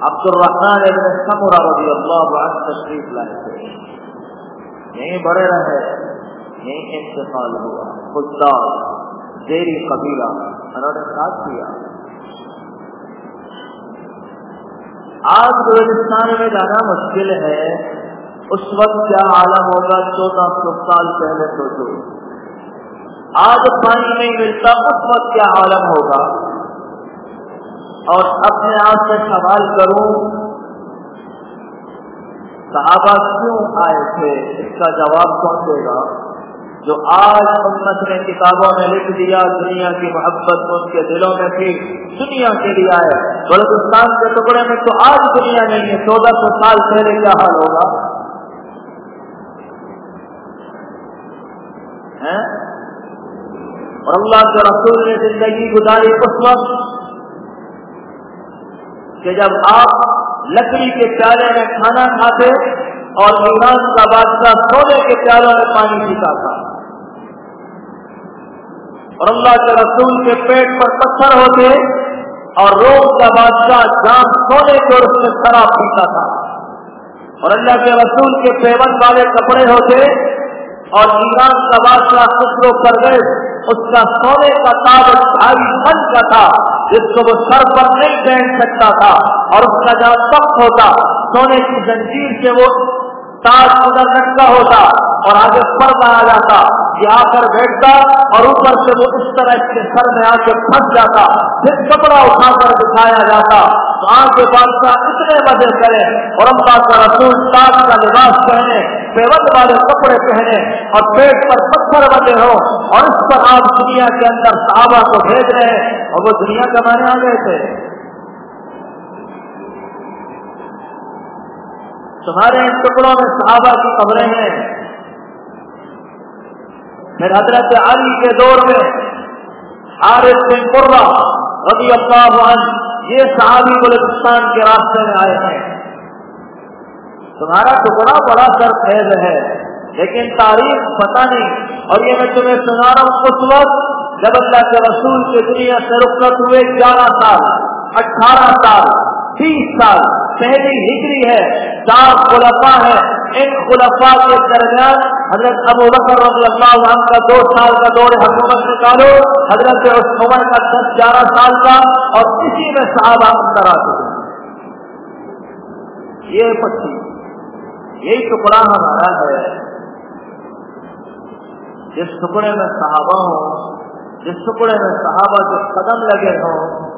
عبد الرحمان ابن سمرہ رضی اللہ عنہ تشریف لائے تھے۔ یہیں بڑے رہے، یہیں انتقال ہوا۔ خوددار زیری قبیلہ، انہوں نے ساتھ کیا آج بلوچستان میں جانا مشکل ہے۔ اس وقت کیا عالم ہوگا چودہ سو سال پہلے سوچو آج پانی نہیں ملتا، اس وقت کیا عالم ہوگا؟ اور اپنے آپ سے سوال کروں، صحابہ کیوں آئے تھے؟ اس کا جواب کون دے گا؟ جو آج امت نے کتابوں میں لکھ دیا، دنیا کی محبت ان کے دلوں میں تھی، دنیا کے لیے آئے۔ بلوچستان کے ٹکڑے میں تو آج دنیا نہیں ہے، چودہ سو سال پہلے کیا حال ہوگا؟ اور اللہ کے رسول نے زندگی گزاری اس وقت کہ جب آپ لکڑی کے پیالے میں کھانا کھاتے اور ایران کا بادشاہ سونے کے پیالوں میں پانی پیتا تھا۔ اور اللہ کے رسول کے پیٹ پر پتھر ہوتے اور روم کا بادشاہ جان سونے کے اور اس میں شراب پیتا تھا۔ اور اللہ کے رسول کے پیون والے کپڑے ہوتے اور ایران کا بادشاہ خسرو کر گئے، اس کا سونے کا تاج بھائی بن کا تھا، جس کو وہ سر پر نہیں پہن سکتا تھا، اور اس کا جہاں تخت ہوتا، سونے کی زنجیر سے وہ تاج ادھر لٹکا ہوتا اور آگے پر آ جاتا، یہ آ کر بیٹھتا اور اوپر سے وہ اس طرح اس کے سر میں آ کے پھنس جاتا، پھر کپڑا اٹھا کر دکھایا جاتا۔ آگ کے بادشاہ اتنے مزے کرے اور کا رسول تاج کا لباس پہنے پیون والے کپڑے پہنے اور پیٹ پر پتھر بندے ہو اور اس پر آپ دنیا کے اندر صحابہ کو بھیج رہے ہیں۔ اور وہ دنیا کمانے آ گئے تھے۔ تمہارے ان ٹکڑوں میں صحابہ کی قبریں ہیں۔ پھر حضرت علی کے دور میں عارف بن قرہ رضی اللہ عنہ یہ صحابی بلوچستان کے راستے میں آئے ہیں۔ تمہارا ٹکڑا بڑا سر فیض ہے، لیکن تاریخ پتہ نہیں۔ اور یہ میں تمہیں سنا رہا ہوں، اس وقت جب اللہ کے رسول کے دنیا سے رخت ہوئے گیارہ سال، اٹھارہ سال تیس سال پہلی ہجری ہے چار خلفا ہے ان خلفا کے درمیان حضرت ابو بکر رضی اللہ عنہ کا دو سال کا دور حکومت نکالو حضرت عمر کا دس گیارہ سال کا اور اسی میں صحابہ اندر آتے یہ پچی یہی ٹکڑا ہمارا ہے۔ جس ٹکڑے میں صحابہ ہوں، جس ٹکڑے میں صحابہ کے قدم لگے ہوں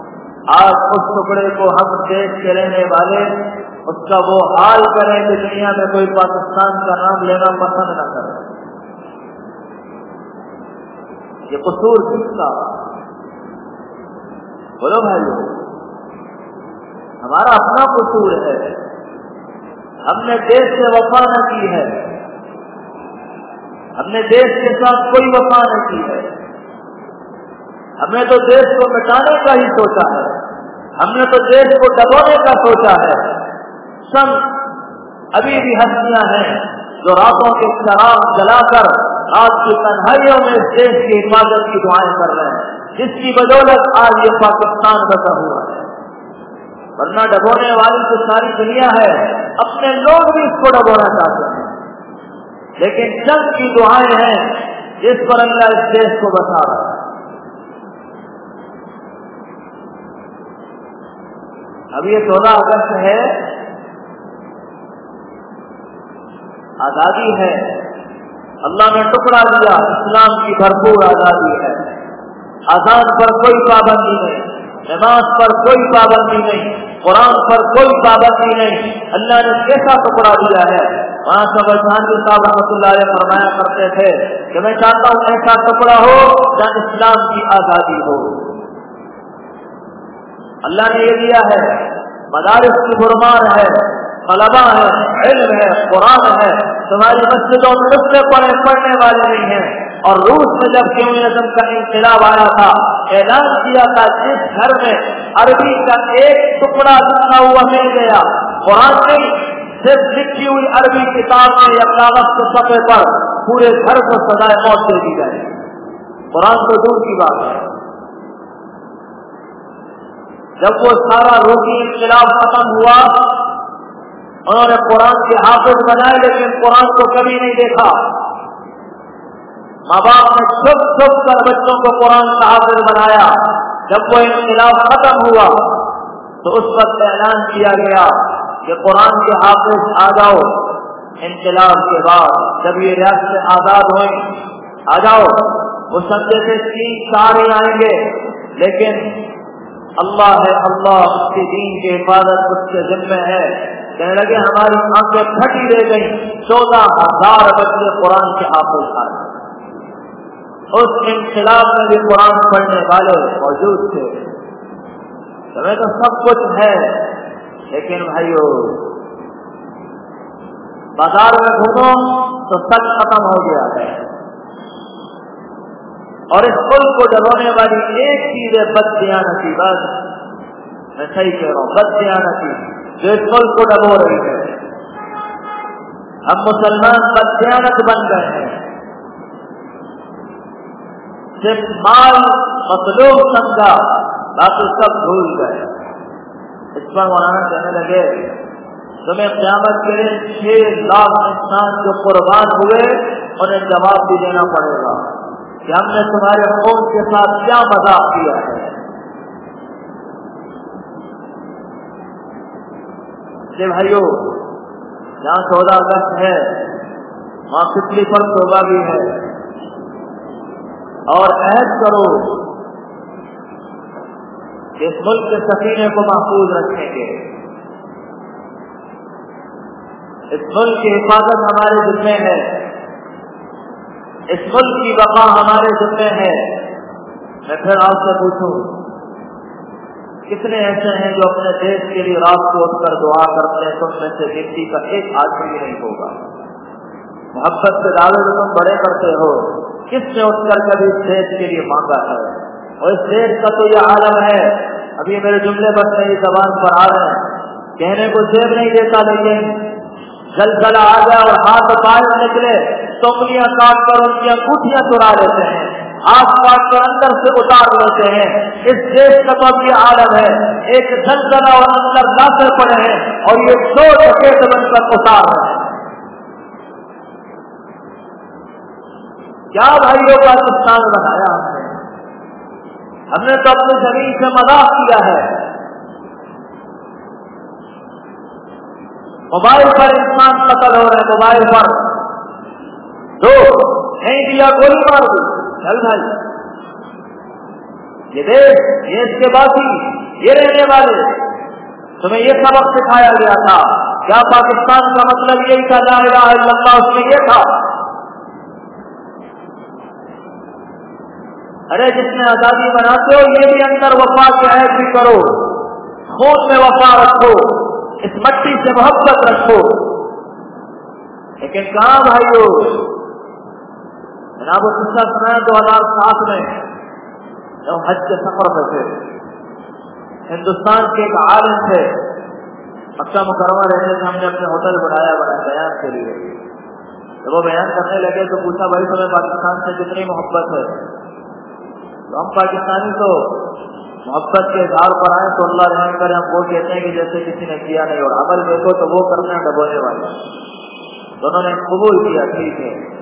آج اس ٹکڑے کو ہم دیش کے رہنے والے، اس کا وہ حال کریں کہ دنیا میں کوئی پاکستان کا نام لینا پسند نہ کرے۔ یہ قصور کس کا؟ بولو بھائی ہمارا اپنا قصور ہے۔ ہم نے دیش سے وفا نہ کی ہے۔ ہم نے دیش کے ساتھ کوئی وفا نہ کی ہے۔ ہم نے تو دیش کو مٹانے کا ہی سوچا ہے۔ ہم نے تو دیش کو ڈبونے کا سوچا ہے۔ سب ابھی بھی ہستیاں ہیں جو راتوں کے شراب جلا کر رات کی تنہائیوں میں دیش کی حفاظت کی دعائیں کر رہے ہیں۔ جس کی بدولت آج یہ پاکستان بچا ہوا ہے۔ ورنہ ڈبونے والی جو ساری دنیا ہے۔ اپنے لوگ بھی اس کو ڈبونا چاہتے ہیں۔ لیکن جنگ کی دعائیں ہیں جس پر اللہ اس دیش کو بتا رہا ہے۔ اب یہ چودہ اگست ہے۔ آزادی ہے۔ اللہ نے ٹکڑا دیا۔ اسلام کی بھرپور آزادی ہے۔ آزاد پر کوئی پابندی نہیں۔ نماز پر کوئی پابندی نہیں۔ قرآن پر کوئی پابندی نہیں۔ اللہ نے کیسا ٹکڑا دیا ہے؟ وہاں صاحب رحمۃ اللہ علیہ فرمایا کرتے تھے کہ میں چاہتا ہوں ایسا ٹکڑا ہو جہاں اسلام کی آزادی ہو۔ اللہ نے یہ دیا ہے، مدارس کی برمان ہے طلبا ہے، علم ہے، قرآن ہے۔ تمہاری مسجدوں میں رستے پڑے پڑھنے والے نہیں ہیں۔ اور روس میں جب کمیونزم کا انقلاب آیا تھا، اعلان کیا تھا جس گھر میں عربی کا ایک ٹکڑا لکھا ہوا مل گیا، قرآن میں صرف لکھی ہوئی عربی کتاب میں یا کاغذ کے سفے پر پورے گھر کو سزائے موت دے دی جائے قرآن تو دور کی بات ہے۔ جب وہ سارا روحی انقلاب ختم ہوا، انہوں نے قرآن کے حافظ بنائے لیکن قرآن کو کبھی نہیں دیکھا۔ ماں باپ نے چھپ چھپ کر بچوں کو قرآن کا حافظ بنایا۔ جب وہ انقلاب ختم ہوا، تو اس وقت اعلان کیا گیا کہ قرآن کے حافظ آ جاؤ۔ انقلاب کے بعد جب یہ ریاست آزاد ہوئے آ جاؤ۔ وہ سب جیسے تین چار ہی آئیں گے، لیکن اللہ ہے اللہ، اس کے دین کی حفاظت، اس کے ذمے ہے۔ کہنے لگے، ہماری آنکھیں پھٹی رہ گئی چودہ ہزار بچے قرآن کے حافظ آئے اس انقلاب میں بھی قرآن پڑھنے والے موجود تھے۔ تمہیں تو سب کچھ ہے۔ لیکن بھائیو، بازار میں گھومو تو سچ ختم ہو گیا ہے۔ اور اس ملک کو ڈبونے والی ایک چیز ہے بد دیانتی بس میں صحیح کہہ رہا ہوں بد دیانتی جو اس ملک کو ڈبو رہی ہے۔ ہم مسلمان بد دیانت بن گئے ہیں۔ صرف مال مطلوب سمجھا باقی سب بھول گئے۔ اس پر مولانا کہنے لگے، تمہیں قیامت کے لیے چھ لاکھ انسان جو قربان ہوئے، انہیں جواب بھی دینا پڑے گا۔ کہ ہم نے تمہارے قوم کے ساتھ کیا مذاق کیا ہے؟ بھائیو جہاں چودہ اگست ہے وہاں پچھلی پر شوبہ بھی ہے۔ اور عہد کرو کہ اس ملک کے سفینے کو محفوظ رکھیں گے۔ اس ملک کی حفاظت ہمارے ذمے ہے۔ اس ملک کی وفا ہمارے ذمے ہے۔ میں پھر آپ سے پوچھوں، کتنے ایسے ہیں جو اپنے دیش کے لیے رات کو اٹھ کر دعا کرتے ہیں، تم میں سے گنتی کا ایک آدمی بھی نہیں ہوگا۔ محبت کے دعوے جو تم بڑے کرتے ہو۔ کس نے اٹھ کر کبھی اس دیش کے لیے مانگا ہے؟ اور اس دیش کا تو یہ عالم ہے۔ ابھی میرے جملے بس میری زبان پر آ رہے ہیں۔ کہنے کو زیب نہیں دیتا لیکن جل جلا آ گیا اور ہاتھ باہر نکلے۔ ٹوکریاں کاٹ کر ان کی انگوٹیاں چڑا لیتے ہیں ہاتھ کاٹ کر اندر سے اتار لیتے ہیں۔ اس دیش کا تو بھی عالم ہے، ایک زلزلہ اور اندر لاثر پڑے ہیں اور یہ دو ڈکیت بن کر اتار ہے کیا بھائیوں کا نقصان بنایا ہم نے؟ ہم نے تو اپنی زمین سے مذاق کیا ہے۔ موبائل پر انسان قتل ہو رہے ہیں موبائل پر۔ دو، نہیں دیا گولی مار دی۔ چل بھائی۔ یہ دیکھ، یہ اس کے بعد یہ رہنے والے۔ تمہیں یہ سبق سکھایا گیا تھا۔ کیا پاکستان کا مطلب یہی تھا جائے گا اللہ، اس میں یہ تھا۔ ارے، جس میں آزادی بناتے ہو، یہ بھی اندر وفا کے عہد بھی کرو۔ خون میں وفا رکھو۔ اس مٹی سے محبت رکھو۔ لیکن کہاں بھائیو؟ جناب قصہ سنا دو ہزار سات میں، جب حج کے سفر میں تھے۔ ہندوستان کے ایک عالم تھے۔ مکہ مکرمہ رہنے سے ہم نے اپنے ہوٹل بنایا بڑا بیان کے لیے۔ جب وہ بیان کرنے لگے تو پوچھا، بھائی، تمہیں پاکستان سے کتنی محبت ہے؟ تو ہم پاکستانی تو محبت کے اظہار پر آئے تو اللہ رحم کرے، ہم وہ کہتے ہیں کہ جیسے کسی نے کیا نہیں، اور عمل دیکھو تو وہ کرنا ڈبونے والے۔ دونوں نے قبول کیا، ٹھیک ہے۔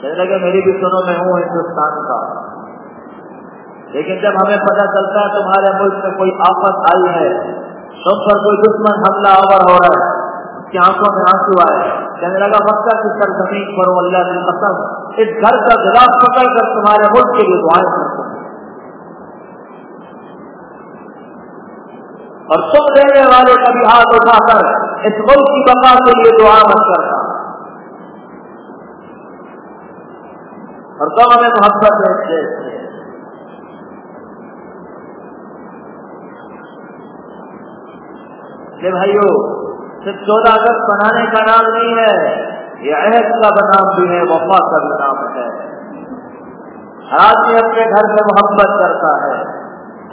کہنے لگے، میری بھی سنو، میں ہوں ہندوستان کا۔ لیکن جب ہمیں پتہ چلتا ہے تمہارے ملک میں کوئی آفت آئی ہے تم پر کوئی دشمن حملہ آور ہو رہا ہے، اس کی آنکھوں میں آنسو آئے۔ کہنے لگا، مکہ کی سرزمین پر اللہ کی قسم، اس گھر کا گلاس پکڑ کر تمہارے ملک کے لیے دعائیں کرتا ہوں اور تم دینے والے کبھی ہاتھ اٹھا کر اس ملک کی بقا کے لیے دعا مت کرتا اور تم ہمیں محبت دیتے کہ بھائیو، صرف چودہ اگست بنانے کا نام نہیں ہے، یہ عہد کا نام بھی ہے، وفا کا بھی نام ہے۔ ہر آدمی اپنے گھر میں محبت کرتا ہے،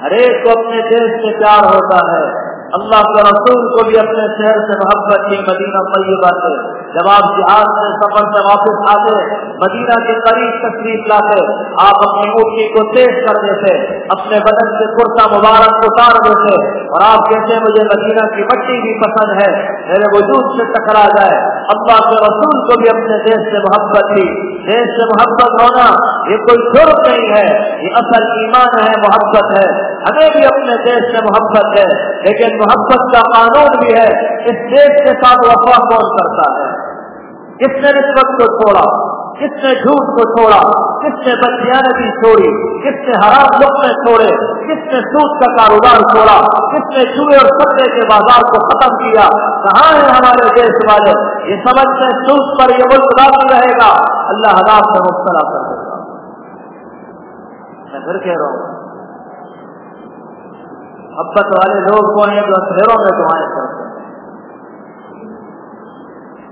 ہر ایک کو اپنے دیش سے پیار ہوتا ہے۔ اللہ کے رسول کو بھی اپنے شہر سے محبت کی مدینہ طیبہ سے۔ جب آپ جہاز سے، سفر سے واپس آتے، مدینہ کے قریب تشریف لاتے۔ آپ اپنی اٹھی کو تیز کر دیتے، اپنے بدن سے کرتا مبارک اتار دیتے۔ اور آپ کہتے مجھے مدینہ کی مٹی بھی پسند ہے، میرے وجود سے ٹکرا جائے۔ اللہ کے رسول کو بھی اپنے دیش سے محبت تھی۔ دیش سے محبت ہونا یہ کوئی شرط نہیں ہے۔ یہ اصل ایمان ہے، محبت ہے۔ ہمیں بھی اپنے دیش سے محبت ہے، لیکن محبت کا قانون بھی ہے۔ اس دیش کے ساتھ وفا کون کرتا ہے؟ کس نے رشوت کو چھوڑا۔ کس نے جھوٹ کو چھوڑا؟ کس نے بدیانتی چھوڑی؟ کس نے حرام لوگ چھوڑے؟ کس نے سود کا کاروبار چھوڑا؟ کس نے چوہے اور سطح کے بازار کو ختم کیا؟ کہاں ہے ہمارے دیش والے؟ یہ سمجھتے سود پر یہ ملک باقی رہے گا۔ اللہ حضاب سے مبتلا کر دے گا۔ میں پھر کہہ رہا ہوں، محبت والے لوگ کو ہیں جو شہروں میں دعائیں کرتے ہیں؟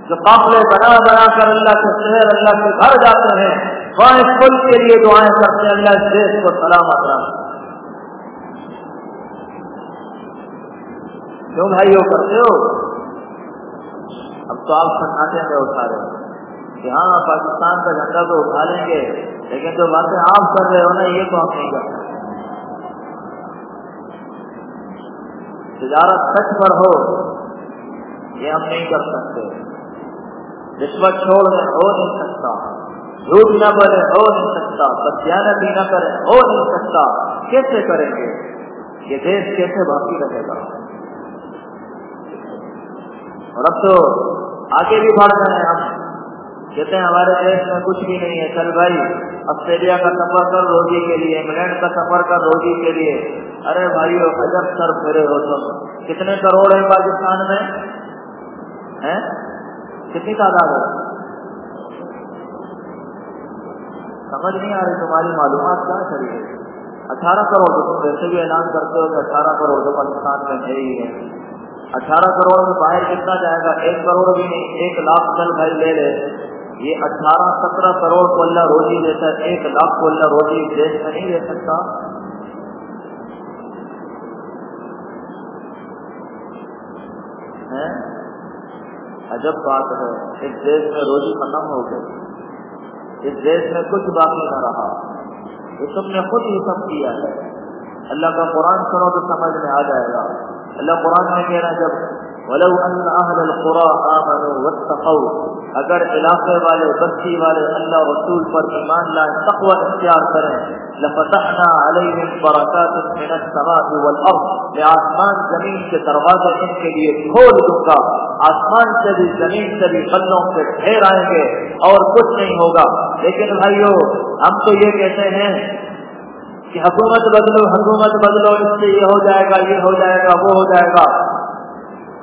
جو قافلے بنا بنا کر اللہ کے شہر، اللہ کے گھر جاتے ہیں وہاں اس ملک کے لیے دعائیں کرتے ہیں، اللہ اس دیش کو سلامت رکھتے کیوں بھائی وہ کرتے ہو؟ اب تو آپ سناٹے میں اٹھا رہے ہو کہ ہاں پاکستان کا جھنڈا تو اٹھا لیں گے، لیکن جو باتیں آپ کر رہے ہو نا، یہ تو ہم نہیں کرتے تجارت سچ پر ہو، یہ ہم نہیں کر سکتے۔ رشوت چھوڑ میں ہو نہیں سکتا۔ جھوٹ نہ بنے ہو نہیں سکتا۔ ستیانت بھی نہ کرے، ہو نہیں سکتا۔ کیسے کریں گے؟ یہ دیش کیسے باقی رہے گا؟ اور اب تو آگے بھی بڑھ رہے ہیں ہم۔ کہتے ہیں، ہمارے دیش میں کچھ بھی نہیں ہے۔ چل بھائی، آسٹریلیا کا سفر کر روزی کے لیے، انگلینڈ کا سفر کر روزی کے لیے۔ ارے بھائی حجب سر پھیرے ہو تم۔ کتنے کروڑ ہیں پاکستان میں؟ کتنی تعداد ہے؟ سمجھ نہیں آ رہی تمہاری معلومات کیا چلی ہے؟ اٹھارہ کروڑ تو تم ویسے بھی اعلان کرتے ہو کہ اٹھارہ کروڑ تو پاکستان میں ہے ہی ہے۔ اٹھارہ کروڑ میں باہر کتنا جائے گا؟ ایک کروڑ بھی نہیں، ایک لاکھ چل بھائی لے لے۔ یہ اٹھارہ سترہ کروڑ کو اللہ روزی دیتا ہے، ایک لاکھ کو اللہ روزی دیش میں نہیں دے سکتا۔ ہے عجب بات ہے۔ اس دیش میں روزی ختم ہو گئی۔ اس دیش میں کچھ باقی نہ رہا۔ یہ تم نے خود ہی سب کیا ہے۔ اللہ کا قرآن سنو تو سمجھ میں آ جائے گا۔ اللہ قرآن میں کہہ رہا جب، ولو ان اهل القرى امنوا واتقوا۔ اگر علاقے والے، بستی والے، اللہ رسول پر ایمان لائے تقوی اختیار کریں۔ لفتحنا عليهم بركات من السماء والارض، میں آسمان زمین کے دروازے ان کے لیے کھول دوں گا۔ آسمان سے بھی، زمین سے بھی بندوں سے ڈھیر آئیں گے اور کچھ نہیں ہوگا۔ لیکن بھائیو، ہم تو یہ کہتے ہیں کہ حکومت بدلو حکومت بدلو، اس سے یہ ہو جائے گا، یہ ہو جائے گا، وہ ہو جائے گا۔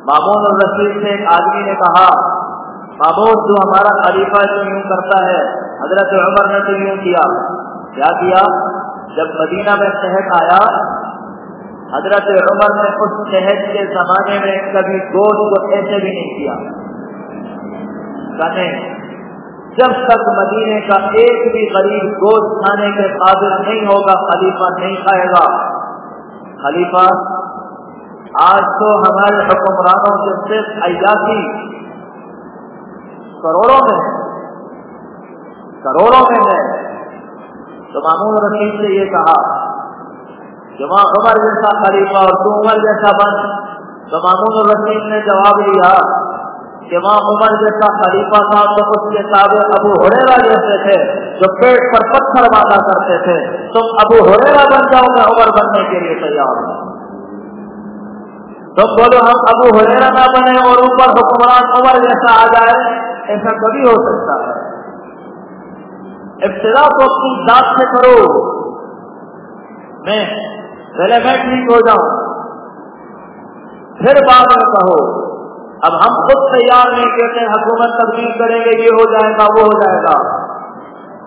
مامون الرشید سے ایک آدمی نے کہا، مامون جو ہمارا خلیفہ جو یوں کرتا ہے، حضرت عمر نے تو یوں کیا؟ کیا کیا؟ جب مدینہ میں شہد آیا، حضرت عمر نے اس شہد کے زمانے میں کبھی گوشت کو ایسے بھی نہیں کیا۔ کہنے جب تک مدینے کا ایک بھی غریب گوشت کھانے کے قابل نہیں ہوگا، خلیفہ نہیں کھائے گا۔ خلیفہ، آج تو ہمارے حکمرانوں کے صرف عیاسی کروڑوں میں کروڑوں میں ہے تو مامون رشید سے یہ کہا کہ وہاں عمر جیسا خلیفہ اور تو عمر جیسا بن، تو مامون رشید نے جواب دیا کہ وہاں عمر جیسا خلیفہ تھا تو اس کے تابع ابو ہریرا جیسے تھے، جو پیٹ پر پتھر باندھا کرتے تھے۔ تم ابو ہریرا بن جاؤ میں عمر بننے کے لیے تیار۔ ہوں تو بولو ہم ابو حریرا نہ بنے اور اوپر حکمران عمر جیسا آ جائے، ایسا کبھی ہو سکتا ہے۔ ابتدا کو اپنی ذات سے کرو۔ میں پہلے میں ٹھیک ہو جاؤں۔ پھر بعد میں کہو۔ اب ہم خود تیار نہیں کہتے حکومت تبدیل کریں گے، یہ ہو جائے گا، وہ ہو جائے گا۔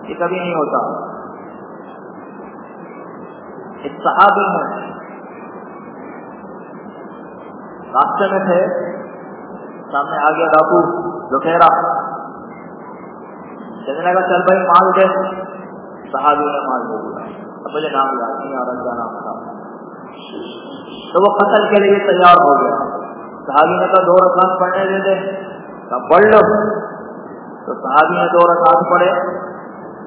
یہ کبھی نہیں ہوتا۔ ایک صحابی ہے راستے میں تھے۔ سامنے آ گیا ڈاکو جو کہہ رہا کہنے لگا چل بھائی مال دے صحابی نے مال دے دیا۔ اب مجھے نام یاد نہیں آ رہا، کیا نام تھا؟ تو وہ قتل کے لیے تیار ہو گیا۔ صحابی نے کہا، دو رکعت پڑھنے دے دے۔ کہا، پڑھ لو۔ تو صحابی نے دو رکعت پڑھے۔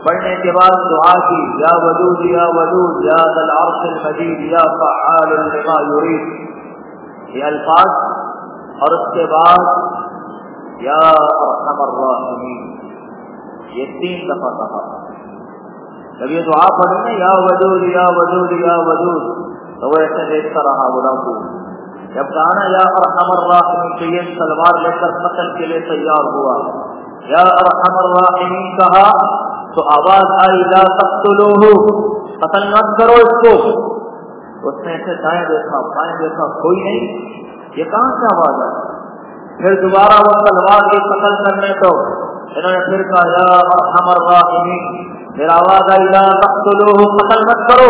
پڑھنے کے بعد دعا کی، یا وجود یا وجود یا دل المجید، یا فعال لما یرید۔ یہ الفاظ، اور اس کے بعد، یا ارحم الراحمین۔ یہ تین دفعہ کہا جب یہ دعا پڑھے نا یا وجود یا وجود یا وجود، تو وہ ایسے دیکھتا رہا بلا کو جب کہا یا ارحم الراحمین، تو یہ سلوار لے کر قتل کے لیے تیار ہوا۔ یا ارحم الراحمین، کہا، تو آواز آئی، لا تقتلوہ۔ قتل مت کرو اس کو۔ اس نے ایسے دائیں دیکھا، بائیں دیکھا، کوئی نہیں۔ یہ کہاں سے آواز آئی؟ پھر دوبارہ وہ تلوار کی قتل کرنے تو انہوں نے پھر کہا، یا ارحم الراحمین. پھر آواز آئی، لا تقتلوہ قتل مت کرو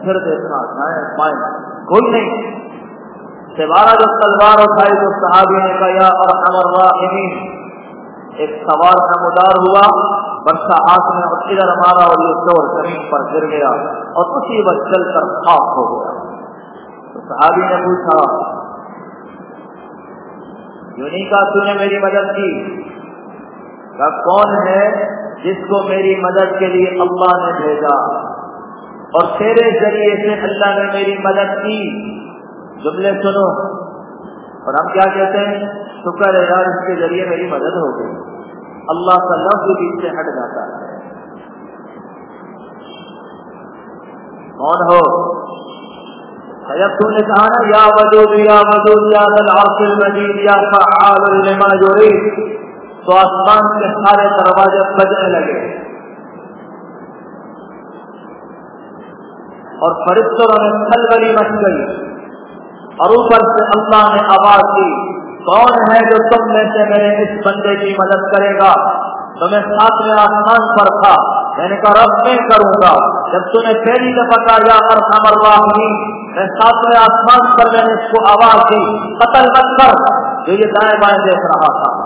پھر دیکھا دائیں بائیں، کوئی نہیں. دوبارہ جب تلوار اٹھائی تو صحابی نے کہا، یا ارحم الراحمین. ایک سوار نمودار ہوا برسا ہاتھ میں اور ادھر مارا اور یہ چور زمین پر گر گیا اور اسی وقت چل کر خاک ہو گیا. تو صحابی نے پوچھا یونی کا تو نے میری مدد کی؟ کہ کون ہے جس کو میری مدد کے لیے اللہ نے بھیجا؟ اور تیرے ذریعے سے اللہ نے میری مدد کی۔ جملے سنو۔ اور ہم کیا کہتے ہیں؟ شکر ہے یار، اس کے ذریعے میری مدد ہو گئی۔ اللہ کا لفظ بھی سے ہٹ جاتا ہے۔ کون ہو؟ جب تم نے کہا نا، یا وجود یا وجود یا العاصل مجید یا فعال لما یرید۔ تو آسمان کے سارے دروازے بجنے لگے۔ اور فرشتوں میں تھل گلی مچ گئی۔ اور اوپر سے اللہ نے آواز دی، کون ہے جو تم میں سے میرے اس بندے کی مدد کرے گا؟ تو میں ساتھ میں آسمان پر تھا۔ میں نے کہا، رب، میں کروں گا۔ جب تم نے پہلی دفعہ کہا، یا ارحم الراحمین، میں ساتھ میں آسمان پر میں نے اس کو آواز دی، قتل مت کر۔ جو یہ دائیں بائیں دیکھ رہا تھا۔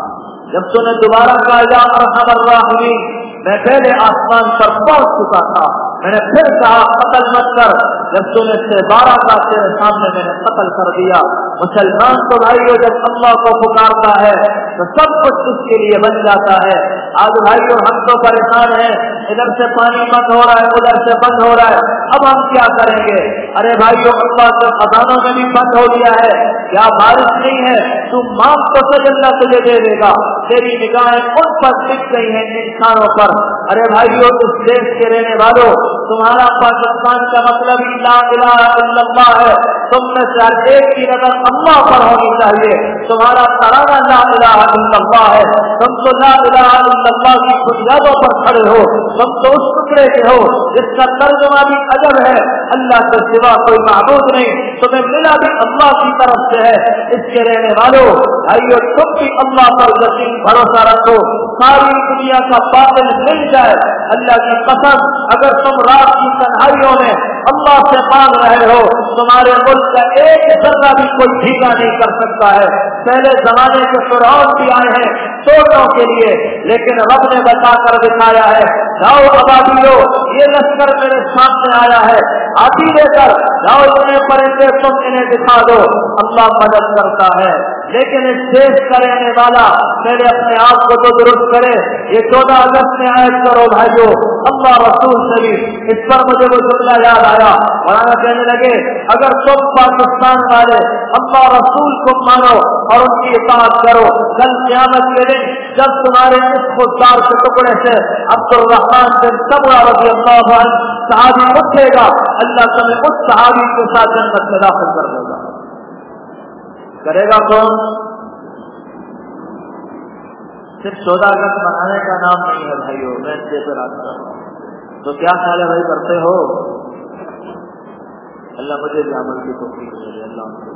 جب تو نے دوبارہ کہا، یا ارحم الراحمین، میں پہلے آسمان پر پہنچ چکا تھا۔ میں نے پھر کہا، قتل مت کر۔ جب تم نے سے بارہ کا تیرے سامنے میں نے قتل کر دیا۔ مسلمان تو بھائی جب اللہ کو پکارتا ہے، تو سب کچھ اس کے لیے بن جاتا ہے۔ آج بھائی ہم تو پریشان ہیں۔ ادھر سے پانی بند ہو رہا ہے، ادھر سے بند ہو رہا ہے۔ اب ہم کیا کریں گے؟ ارے بھائی اللہ کے خزانوں میں بھی بند ہو گیا ہے۔ کیا بارش نہیں ہے؟ تم مانگ تو سج اللہ تجھے دے دے گا۔ تیری نگاہیں ان پر ٹک گئی ہیں انسانوں پر۔ ارے بھائی اس دیش کے رہنے والوں تمہارا پاکستان کا مطلب لا الہ الا اللہ ہے۔ تم میں سے ہر ایک کی نظر اللہ پر ہونی چاہیے۔ تمہارا ترانہ لا الہ الا اللہ ہے۔ تم تو لا الہ الا اللہ کی بنیادوں پر کھڑے ہو۔ تم تو اس ٹکڑے کے ہو جس کا ترجمہ بھی عجب ہے۔ اللہ کے سوا کوئی معبود نہیں۔ تمہیں ملا بھی اللہ کی طرف سے ہے۔ اس کے رہنے والوں، بھائیو، تم بھی اللہ پر یقین بھروسہ رکھو۔ ساری دنیا کا باطل مل جائے۔ اللہ کی قسم، اگر تم رات کی تنہائیوں میں اللہ سے مانگ رہے ہو، تمہارے ملک کا ایک ذرہ بھی کوئی ٹھیکا نہیں کر سکتا ہے۔ پہلے زمانے کے فرعون بھی آئے ہیں سوچوں کے لیے، لیکن رب نے بتا کر دکھایا ہے، جاؤ آبادی ہو یہ لشکر میرے سامنے آیا ہے۔ آتی لے کر، جاؤ اتنے پرندے تم انہیں دکھا دو۔ اللہ مدد کرتا ہے۔ لیکن اس دیش کا رہنے والا میرے اپنے آپ کو تو درست کرے، یہ چودہ اگست میں عائد کرو بھائیو، اللہ رسول شریف اس پر مجھے وہ جملہ یاد آیا۔ مولانا کہنے لگے، اگر تم پاکستان والے اللہ رسول کو مانو اور ان کی اطاعت کرو، کل قیامت کے دن جب تمہارے اس خوددار کے ٹکڑے سے عبد الرحمان بن سبرا رضی اللہ عنہ صحابی اٹھے گا، اللہ تمہیں اس صحابی کے ساتھ جنت میں داخل کر دے گا۔ کرے گا کون؟ صرف چودہ اگست منانے کا نام نہیں ہے بھائی میں اس پہ رات ہوں۔ تو کیا خیال ہے بھائی، کرتے ہو؟ اللہ مجھے بھی عمل کی کوشش اللہ